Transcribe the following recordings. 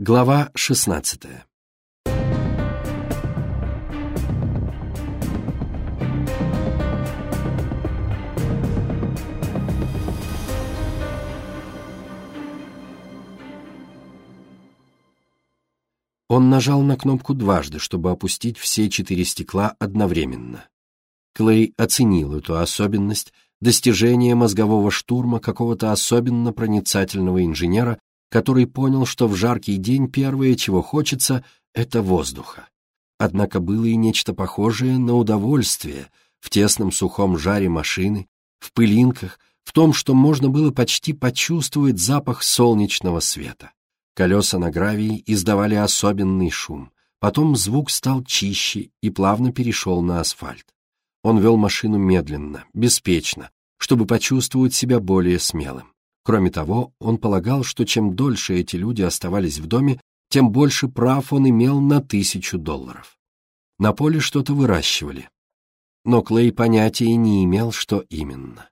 Глава 16 Он нажал на кнопку дважды, чтобы опустить все четыре стекла одновременно. Клей оценил эту особенность, достижение мозгового штурма какого-то особенно проницательного инженера, который понял, что в жаркий день первое, чего хочется, это воздуха. Однако было и нечто похожее на удовольствие в тесном сухом жаре машины, в пылинках, в том, что можно было почти почувствовать запах солнечного света. Колеса на гравии издавали особенный шум, потом звук стал чище и плавно перешел на асфальт. Он вел машину медленно, беспечно, чтобы почувствовать себя более смелым. Кроме того, он полагал, что чем дольше эти люди оставались в доме, тем больше прав он имел на тысячу долларов. На поле что-то выращивали. Но Клей понятия не имел, что именно.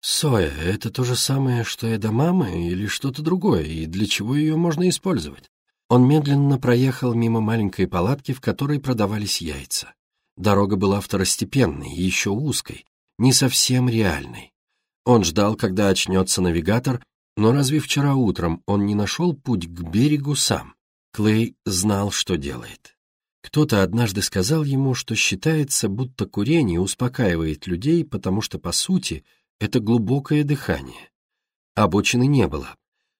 «Соя — это то же самое, что эдамама или что-то другое, и для чего ее можно использовать?» Он медленно проехал мимо маленькой палатки, в которой продавались яйца. Дорога была второстепенной, еще узкой, не совсем реальной. Он ждал, когда очнется навигатор, но разве вчера утром он не нашел путь к берегу сам? Клей знал, что делает. Кто-то однажды сказал ему, что считается, будто курение успокаивает людей, потому что, по сути, это глубокое дыхание. Обочины не было,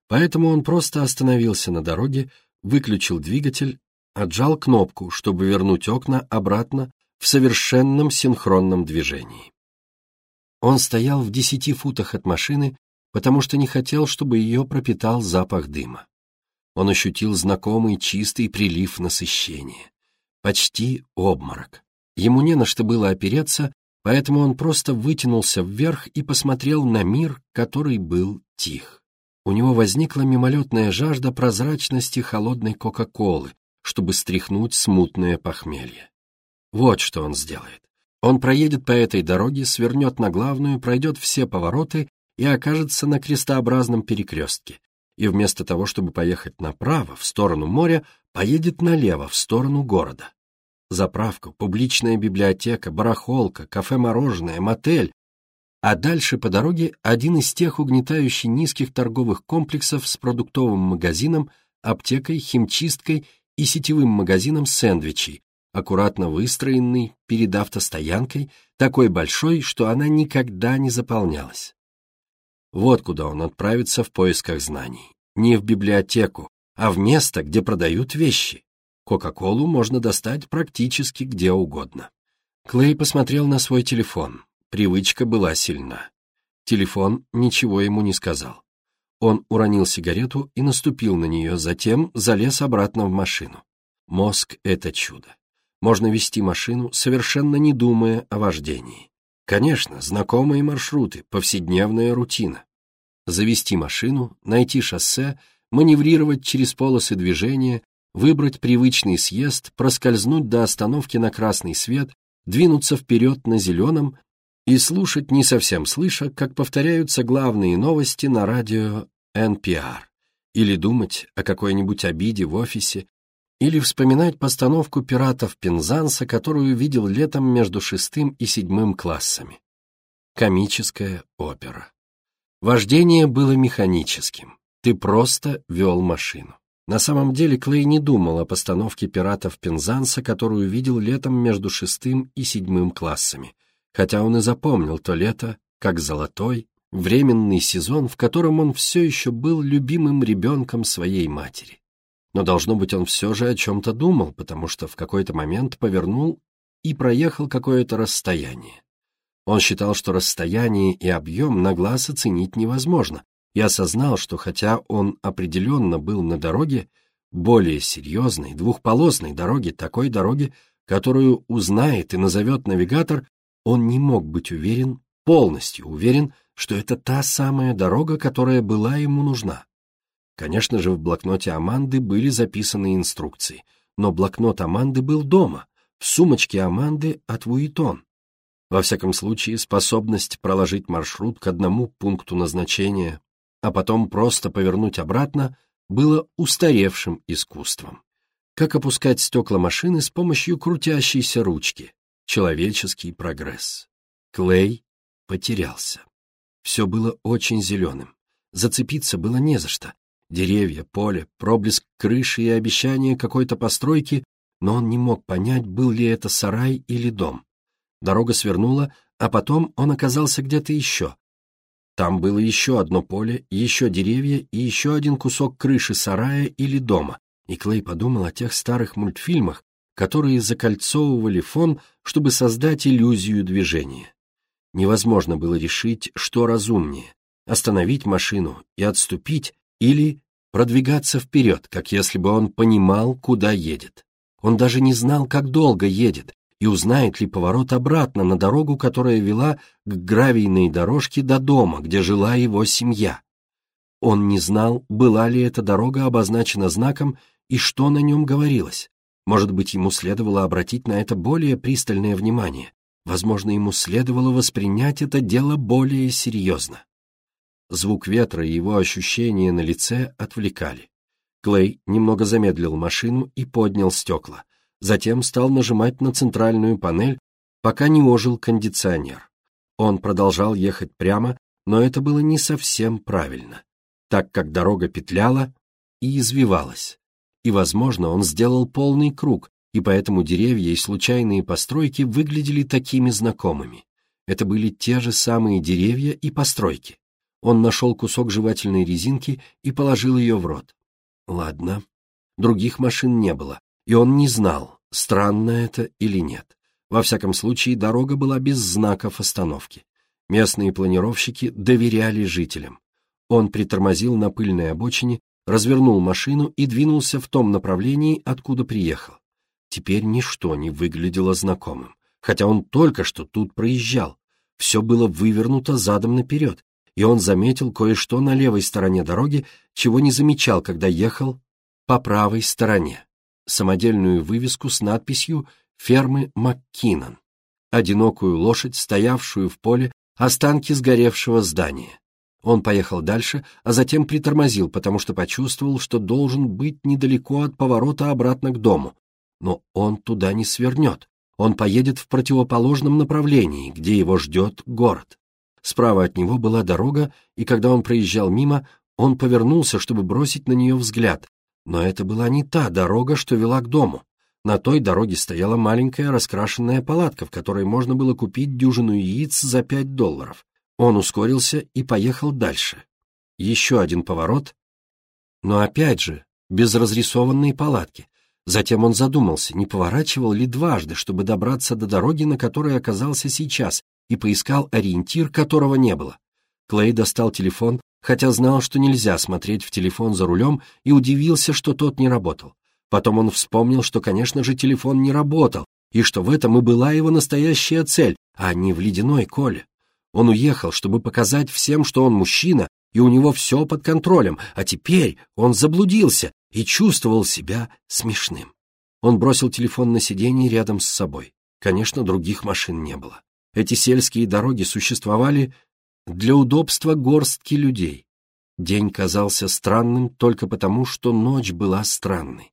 поэтому он просто остановился на дороге, выключил двигатель, отжал кнопку, чтобы вернуть окна обратно в совершенном синхронном движении. Он стоял в десяти футах от машины, потому что не хотел, чтобы ее пропитал запах дыма. Он ощутил знакомый чистый прилив насыщения. Почти обморок. Ему не на что было опереться, поэтому он просто вытянулся вверх и посмотрел на мир, который был тих. У него возникла мимолетная жажда прозрачности холодной Кока-Колы, чтобы стряхнуть смутное похмелье. Вот что он сделает. Он проедет по этой дороге, свернет на главную, пройдет все повороты и окажется на крестообразном перекрестке. И вместо того, чтобы поехать направо, в сторону моря, поедет налево, в сторону города. Заправка, публичная библиотека, барахолка, кафе-мороженое, мотель. А дальше по дороге один из тех угнетающих низких торговых комплексов с продуктовым магазином, аптекой, химчисткой и сетевым магазином сэндвичей, аккуратно выстроенный перед автостоянкой, такой большой, что она никогда не заполнялась. Вот куда он отправится в поисках знаний. Не в библиотеку, а в место, где продают вещи. Кока-колу можно достать практически где угодно. Клей посмотрел на свой телефон. Привычка была сильна. Телефон ничего ему не сказал. Он уронил сигарету и наступил на нее, затем залез обратно в машину. Мозг — это чудо можно вести машину, совершенно не думая о вождении. Конечно, знакомые маршруты, повседневная рутина. Завести машину, найти шоссе, маневрировать через полосы движения, выбрать привычный съезд, проскользнуть до остановки на красный свет, двинуться вперед на зеленом и слушать, не совсем слыша, как повторяются главные новости на радио NPR, или думать о какой-нибудь обиде в офисе, или вспоминать постановку «Пиратов Пензанса», которую видел летом между шестым и седьмым классами. Комическая опера. Вождение было механическим. Ты просто вел машину. На самом деле Клей не думал о постановке «Пиратов Пензанса», которую видел летом между шестым и седьмым классами, хотя он и запомнил то лето как золотой, временный сезон, в котором он все еще был любимым ребенком своей матери. Но, должно быть, он все же о чем-то думал, потому что в какой-то момент повернул и проехал какое-то расстояние. Он считал, что расстояние и объем на глаз оценить невозможно, и осознал, что хотя он определенно был на дороге, более серьезной, двухполосной дороге, такой дороге, которую узнает и назовет навигатор, он не мог быть уверен, полностью уверен, что это та самая дорога, которая была ему нужна. Конечно же, в блокноте Аманды были записаны инструкции, но блокнот Аманды был дома, в сумочке Аманды от Вуитон. Во всяком случае, способность проложить маршрут к одному пункту назначения, а потом просто повернуть обратно, было устаревшим искусством. Как опускать стекла машины с помощью крутящейся ручки. Человеческий прогресс. Клей потерялся. Все было очень зеленым. Зацепиться было не за что. Деревья, поле, проблеск крыши и обещание какой-то постройки, но он не мог понять, был ли это сарай или дом. Дорога свернула, а потом он оказался где-то еще. Там было еще одно поле, еще деревья и еще один кусок крыши сарая или дома, и Клей подумал о тех старых мультфильмах, которые закольцовывали фон, чтобы создать иллюзию движения. Невозможно было решить, что разумнее — остановить машину и отступить или продвигаться вперед, как если бы он понимал, куда едет. Он даже не знал, как долго едет, и узнает ли поворот обратно на дорогу, которая вела к гравийной дорожке до дома, где жила его семья. Он не знал, была ли эта дорога обозначена знаком и что на нем говорилось. Может быть, ему следовало обратить на это более пристальное внимание. Возможно, ему следовало воспринять это дело более серьезно. Звук ветра и его ощущения на лице отвлекали. Клей немного замедлил машину и поднял стекла. Затем стал нажимать на центральную панель, пока не ожил кондиционер. Он продолжал ехать прямо, но это было не совсем правильно, так как дорога петляла и извивалась. И, возможно, он сделал полный круг, и поэтому деревья и случайные постройки выглядели такими знакомыми. Это были те же самые деревья и постройки. Он нашел кусок жевательной резинки и положил ее в рот. Ладно. Других машин не было, и он не знал, странно это или нет. Во всяком случае, дорога была без знаков остановки. Местные планировщики доверяли жителям. Он притормозил на пыльной обочине, развернул машину и двинулся в том направлении, откуда приехал. Теперь ничто не выглядело знакомым, хотя он только что тут проезжал. Все было вывернуто задом наперед, и он заметил кое-что на левой стороне дороги, чего не замечал, когда ехал по правой стороне. Самодельную вывеску с надписью «Фермы МакКиннон», одинокую лошадь, стоявшую в поле, останки сгоревшего здания. Он поехал дальше, а затем притормозил, потому что почувствовал, что должен быть недалеко от поворота обратно к дому, но он туда не свернет. Он поедет в противоположном направлении, где его ждет город. Справа от него была дорога, и когда он проезжал мимо, он повернулся, чтобы бросить на нее взгляд. Но это была не та дорога, что вела к дому. На той дороге стояла маленькая раскрашенная палатка, в которой можно было купить дюжину яиц за пять долларов. Он ускорился и поехал дальше. Еще один поворот, но опять же, без разрисованной палатки. Затем он задумался, не поворачивал ли дважды, чтобы добраться до дороги, на которой оказался сейчас, и поискал ориентир, которого не было. Клей достал телефон, хотя знал, что нельзя смотреть в телефон за рулем, и удивился, что тот не работал. Потом он вспомнил, что, конечно же, телефон не работал, и что в этом и была его настоящая цель, а не в ледяной коле. Он уехал, чтобы показать всем, что он мужчина, и у него все под контролем, а теперь он заблудился и чувствовал себя смешным. Он бросил телефон на сиденье рядом с собой. Конечно, других машин не было. Эти сельские дороги существовали для удобства горстки людей. День казался странным только потому, что ночь была странной.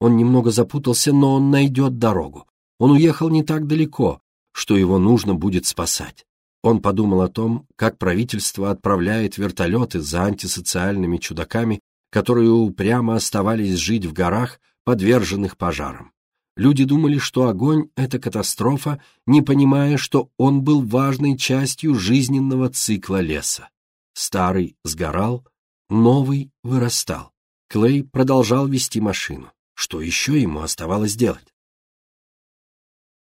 Он немного запутался, но он найдет дорогу. Он уехал не так далеко, что его нужно будет спасать. Он подумал о том, как правительство отправляет вертолеты за антисоциальными чудаками которые упрямо оставались жить в горах, подверженных пожарам. Люди думали, что огонь — это катастрофа, не понимая, что он был важной частью жизненного цикла леса. Старый сгорал, новый вырастал. Клей продолжал вести машину. Что еще ему оставалось делать?